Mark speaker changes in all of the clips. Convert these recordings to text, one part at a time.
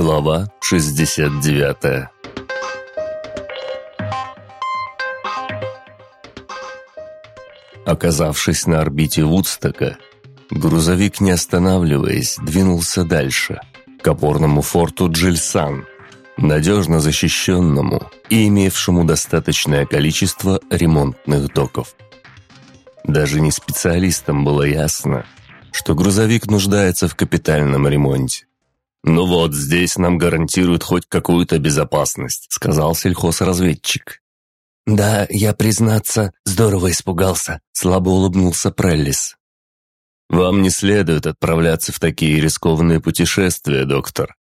Speaker 1: Глава 69 Оказавшись на орбите Вудстока, грузовик, не останавливаясь, двинулся дальше, к опорному форту Джильсан, надежно защищенному и имевшему достаточное количество ремонтных доков. Даже не специалистам было ясно, что грузовик нуждается в капитальном ремонте. «Ну вот, здесь нам гарантируют хоть какую-то безопасность», — сказал сельхозразведчик.
Speaker 2: «Да, я, признаться, здорово испугался», — слабо улыбнулся Преллис.
Speaker 1: «Вам не следует отправляться в такие рискованные путешествия, доктор.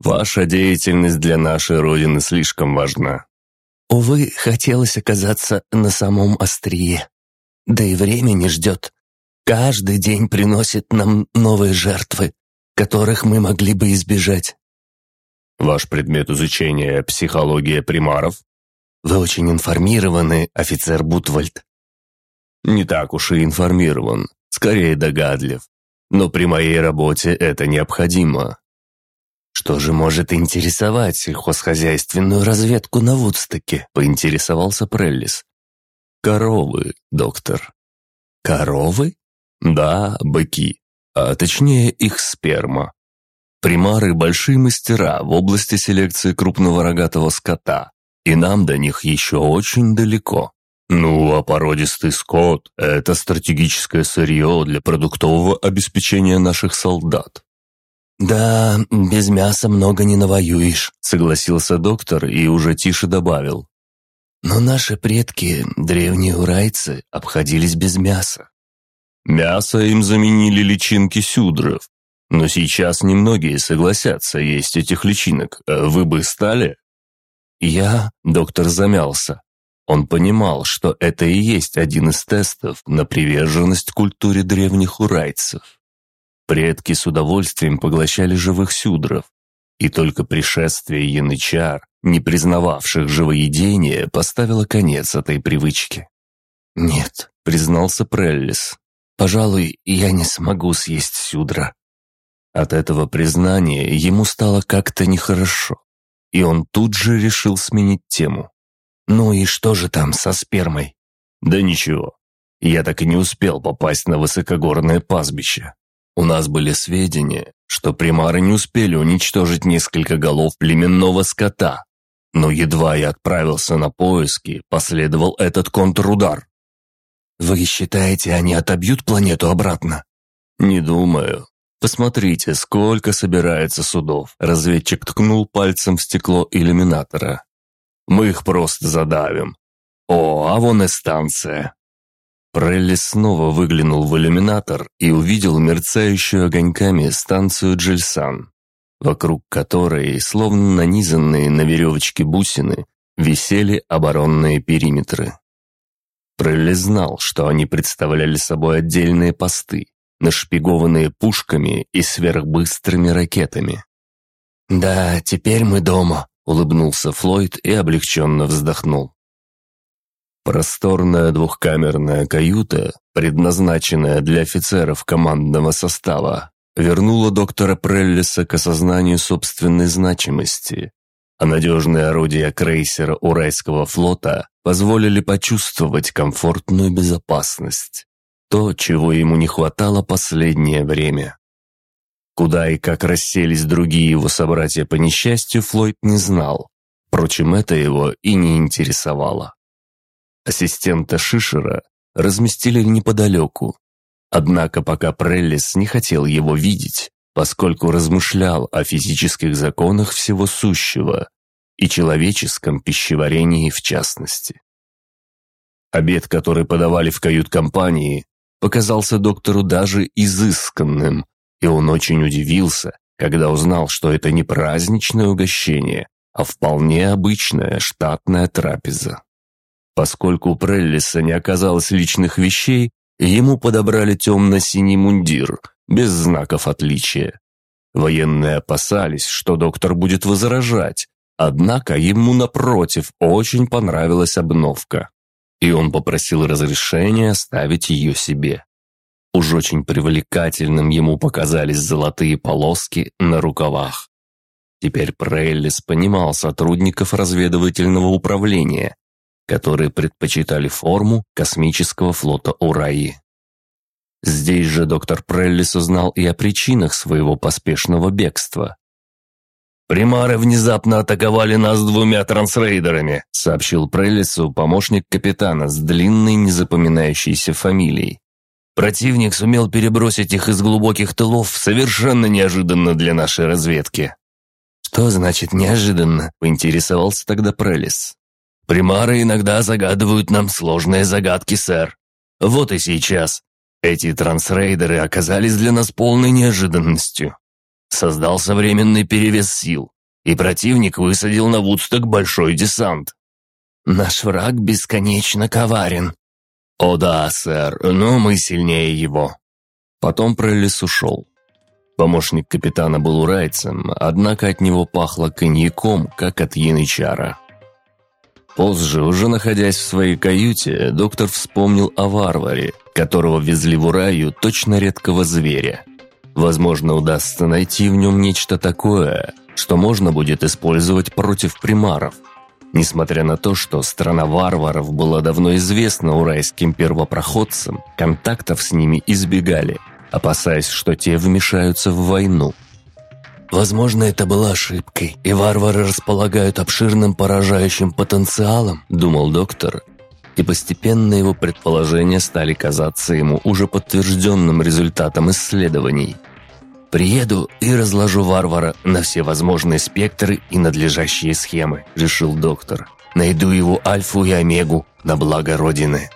Speaker 1: Ваша деятельность для нашей Родины слишком важна».
Speaker 2: Увы, хотелось оказаться на самом острие. Да и время не ждет. Каждый день приносит нам новые жертвы, которых мы могли бы избежать.
Speaker 1: Ваш предмет изучения – психология примаров?
Speaker 2: Вы очень информированы, офицер Бутвальд.
Speaker 1: Не так уж и информирован, скорее догадлив. Но при моей работе это необходимо.
Speaker 2: Что же может интересовать сельхозхозяйственную разведку на Вудстоке? Поинтересовался Преллис.
Speaker 1: Коровы, доктор.
Speaker 2: Коровы?
Speaker 1: Да, быки а точнее их сперма. Примары – большие мастера в области селекции крупного рогатого скота, и нам до них еще очень далеко. Ну, а породистый скот – это стратегическое сырье для продуктового обеспечения наших солдат.
Speaker 2: «Да, без мяса много не навоюешь», —
Speaker 1: согласился доктор и уже тише добавил.
Speaker 2: «Но наши предки, древние урайцы, обходились без мяса.
Speaker 1: Мясо им заменили личинки сюдров. Но сейчас немногие согласятся есть этих личинок. А вы бы стали?
Speaker 2: Я,
Speaker 1: доктор замялся. Он понимал, что это и есть один из тестов на приверженность культуре древних урайцев. Предки с удовольствием поглощали живых сюдров, и только пришествие янычар, не признававших живоедение, поставило конец этой привычке.
Speaker 2: «Нет», — признался Преллис, Пожалуй, я не смогу съесть сюдра».
Speaker 1: От этого признания ему стало как-то нехорошо, и он тут же решил сменить тему.
Speaker 2: «Ну и что же там со спермой?»
Speaker 1: «Да ничего. Я так и не успел попасть на высокогорное пастбище. У нас были сведения, что примары не успели уничтожить несколько голов племенного скота. Но едва я отправился на поиски, последовал этот контрудар.
Speaker 2: «Вы считаете, они отобьют планету обратно?»
Speaker 1: «Не думаю. Посмотрите, сколько собирается судов». Разведчик ткнул пальцем в стекло иллюминатора. «Мы их просто задавим. О, а вон и станция». Прелли снова выглянул в иллюминатор и увидел мерцающую огоньками станцию Джельсан, вокруг которой, словно нанизанные на веревочке бусины, висели оборонные периметры. Прелли знал, что они представляли собой отдельные посты, нашпигованные пушками и сверхбыстрыми ракетами.
Speaker 2: «Да, теперь мы дома», — улыбнулся Флойд и облегченно вздохнул.
Speaker 1: Просторная двухкамерная каюта, предназначенная для офицеров командного состава, вернула доктора Преллиса к осознанию собственной значимости а надежные орудия крейсера Уральского флота позволили почувствовать комфортную безопасность. То, чего ему не хватало последнее время. Куда и как расселись другие его собратья по несчастью, Флойд не знал. Впрочем, это его и не интересовало. Ассистента Шишера разместили неподалеку. Однако пока Преллис не хотел его видеть, поскольку размышлял о физических законах всего сущего и человеческом пищеварении в частности. Обед, который подавали в кают-компании, показался доктору даже изысканным, и он очень удивился, когда узнал, что это не праздничное угощение, а вполне обычная штатная трапеза. Поскольку у Преллиса не оказалось личных вещей, ему подобрали темно-синий мундир, без знаков отличия. Военные опасались, что доктор будет возражать, однако ему, напротив, очень понравилась обновка, и он попросил разрешения оставить ее себе. Уж очень привлекательным ему показались золотые полоски на рукавах. Теперь Прейлис понимал сотрудников разведывательного управления, которые предпочитали форму космического флота Ураи. Здесь же доктор Преллис узнал и о причинах своего поспешного бегства. «Примары внезапно атаковали нас двумя трансрейдерами», сообщил Преллису помощник капитана с длинной незапоминающейся фамилией. Противник сумел перебросить их из глубоких тылов совершенно неожиданно для нашей разведки.
Speaker 2: «Что значит неожиданно?» – поинтересовался тогда Прелис.
Speaker 1: «Примары иногда загадывают нам сложные загадки, сэр. Вот и сейчас. Эти трансрейдеры оказались для нас полной неожиданностью. Создался временный перевес сил, и противник высадил на Вудсток большой десант.
Speaker 2: Наш враг бесконечно коварен.
Speaker 1: О да, сэр, но мы сильнее его. Потом Преллис ушел. Помощник капитана был урайцем, однако от него пахло коньяком, как от янычара. Позже, уже находясь в своей каюте, доктор вспомнил о варваре, которого везли в Ураю точно редкого зверя. Возможно, удастся найти в нем нечто такое, что можно будет использовать против примаров. Несмотря на то, что страна варваров была давно известна урайским первопроходцам, контактов с ними избегали, опасаясь, что те вмешаются в войну.
Speaker 2: «Возможно, это была ошибкой, и варвары располагают обширным поражающим потенциалом», – думал доктор. И постепенно его предположения стали казаться ему уже подтвержденным результатом исследований – «Приеду и разложу варвара на все возможные спектры и надлежащие схемы», – решил доктор. «Найду его альфу и омегу на благо Родины».